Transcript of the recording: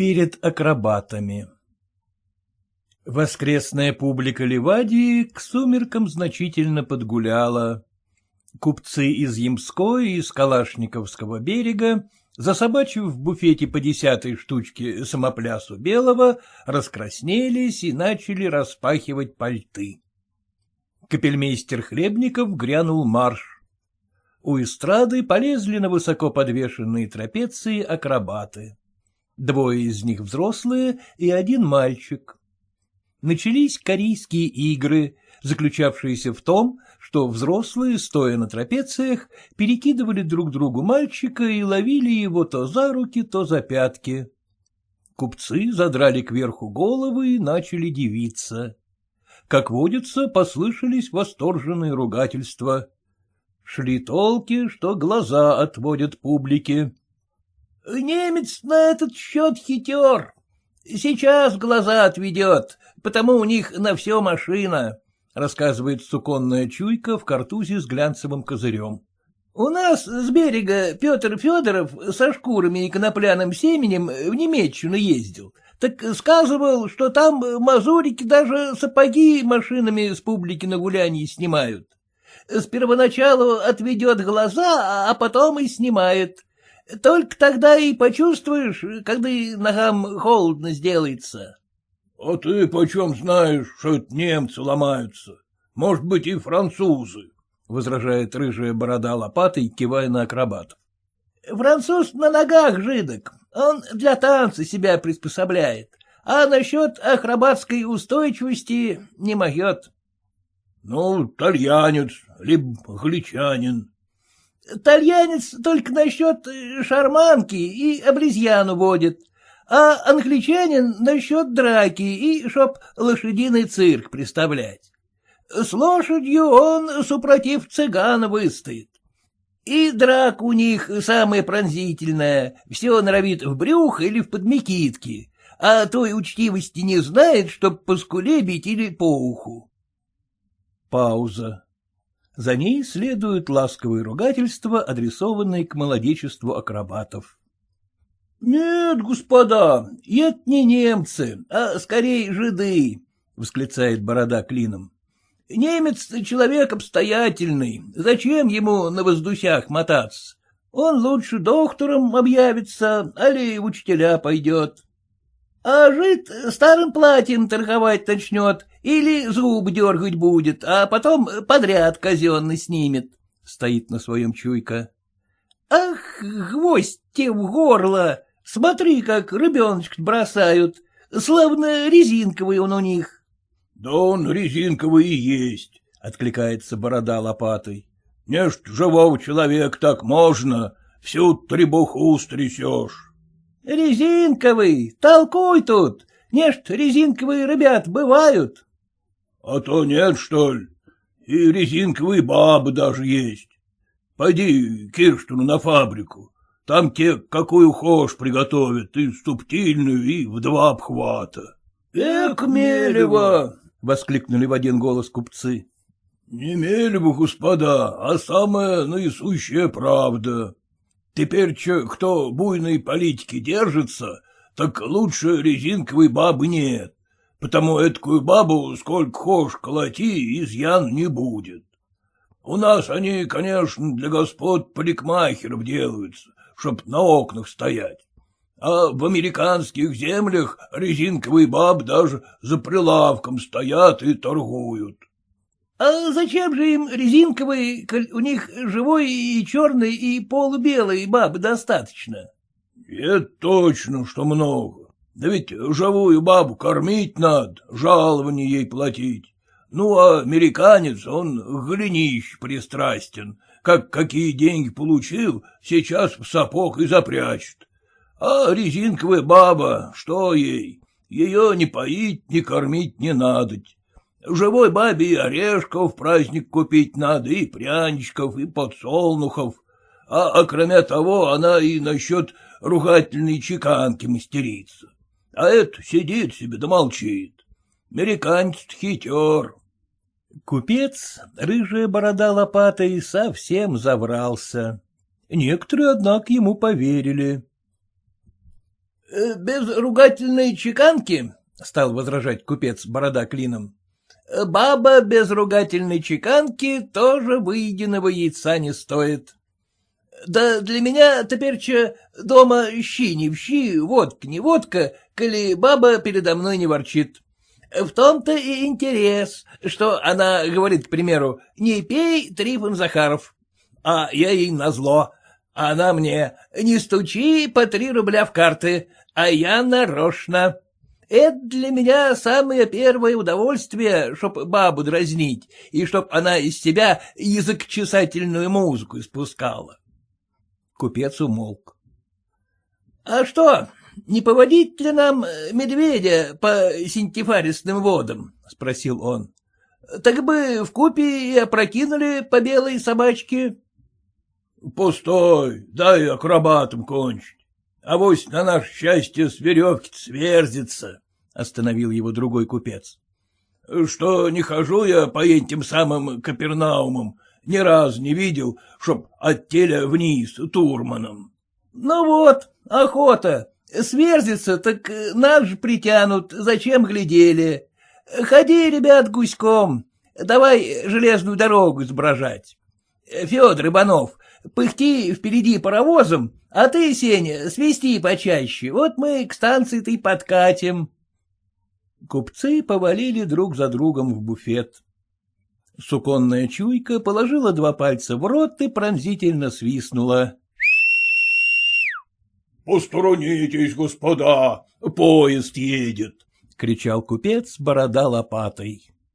Перед акробатами Воскресная публика Ливадии к сумеркам значительно подгуляла. Купцы из Ямской и из Калашниковского берега, засобачив в буфете по десятой штучке самоплясу белого, раскраснелись и начали распахивать пальты. Капельмейстер Хлебников грянул марш. У эстрады полезли на высоко подвешенные трапеции акробаты. Двое из них взрослые и один мальчик. Начались корейские игры, заключавшиеся в том, что взрослые, стоя на трапециях, перекидывали друг другу мальчика и ловили его то за руки, то за пятки. Купцы задрали кверху головы и начали дивиться. Как водится, послышались восторженные ругательства. Шли толки, что глаза отводят публике. — Немец на этот счет хитер. Сейчас глаза отведет, потому у них на все машина, — рассказывает суконная чуйка в картузе с глянцевым козырем. У нас с берега Петр Федоров со шкурами и конопляным семенем в Немеччину ездил. Так сказывал, что там мазурики даже сапоги машинами с публики на гулянье снимают. С первоначалу отведет глаза, а потом и снимает. Только тогда и почувствуешь, когда ногам холодно сделается. — А ты почем знаешь, что это немцы ломаются? Может быть, и французы? — возражает рыжая борода лопатой, кивая на акробатов. — Француз на ногах жидок, он для танца себя приспособляет, а насчет акробатской устойчивости не могет. — Ну, тальянец, либо гличанин. — Тальянец только насчет шарманки и обезьяну водит, а англичанин насчет драки и чтоб лошадиный цирк представлять. С лошадью он, супротив цыгана, выстоит. И драк у них самая пронзительная, все норовит в брюх или в подмекитке, а той учтивости не знает, чтоб по или по уху. Пауза. За ней следуют ласковые ругательства, адресованные к молодечеству акробатов. — Нет, господа, это не немцы, а скорее жиды, — восклицает борода клином. — Немец — человек обстоятельный, зачем ему на воздусях мотаться? Он лучше доктором объявится, али учителя пойдет. А жид старым платьем торговать начнет или зуб дергать будет, а потом подряд казенный снимет, — стоит на своем чуйка. — Ах, гвоздь те в горло! Смотри, как ребеночек бросают. Славно резинковый он у них. — Да он резинковый и есть, — откликается борода лопатой. — Не ж живого человека так можно, всю требуху стрясешь. — Резинковый, толкуй тут, не ж резинковые ребят бывают. — А то нет, что ли? И резинковые бабы даже есть. Пойди Кирштуну на фабрику, там те какую хошь приготовят, и ступтильную, и в два обхвата. — Эк, Мелева! — воскликнули в один голос купцы. — Не Мелева, господа, а самая наисущая правда. Теперь че, кто буйной политики держится, так лучше резинковой бабы нет, потому эткую бабу сколько хошь колоти, изъян не будет. У нас они, конечно, для господ парикмахеров делаются, чтоб на окнах стоять. А в американских землях резинковые баб даже за прилавком стоят и торгуют. — А зачем же им резинковые, коль у них живой и черный и полубелый бабы достаточно? — Это точно, что много. Да ведь живую бабу кормить надо, жалование ей платить. Ну, а американец, он глинищ пристрастен, как какие деньги получил, сейчас в сапог и запрячет. А резинковая баба, что ей? Ее не поить, не кормить не надо. Живой бабе и орешков праздник купить надо, и пряничков, и подсолнухов. А, а кроме того, она и насчет ругательной чеканки мастерится. А это сидит себе да молчит. Американец хитер. Купец, рыжая борода лопатой, совсем заврался. Некоторые, однако, ему поверили. — Без ругательной чеканки, — стал возражать купец борода клином. — Баба без ругательной чеканки тоже выеденного яйца не стоит. Да для меня теперь дома щи не в щи, водка не водка, коли баба передо мной не ворчит. В том-то и интерес, что она говорит, к примеру, не пей, Трифон Захаров. А я ей назло. Она мне, не стучи по три рубля в карты, а я нарочно. Это для меня самое первое удовольствие, чтоб бабу дразнить, и чтоб она из себя языкчесательную музыку испускала. Купец умолк. — А что, не поводить ли нам э, медведя по синтифарисным водам? — спросил он. — Так бы в купе и опрокинули по белой собачке. — Пустой, дай акробатом кончить. Авось на наше счастье с веревки сверзится, — остановил его другой купец. — Что не хожу я по этим самым Капернаумам, ни разу не видел, чтоб от теля вниз турманом. — Ну вот, охота, Сверзится, так нас же притянут, зачем глядели. Ходи, ребят, гуськом, давай железную дорогу изображать. Федор Иванов, пыхти впереди паровозом, а ты, Сеня, свисти почаще, вот мы к станции-то и подкатим. Купцы повалили друг за другом в буфет. Суконная чуйка положила два пальца в рот и пронзительно свистнула. — Посторонитесь, господа, поезд едет! — кричал купец, борода лопатой.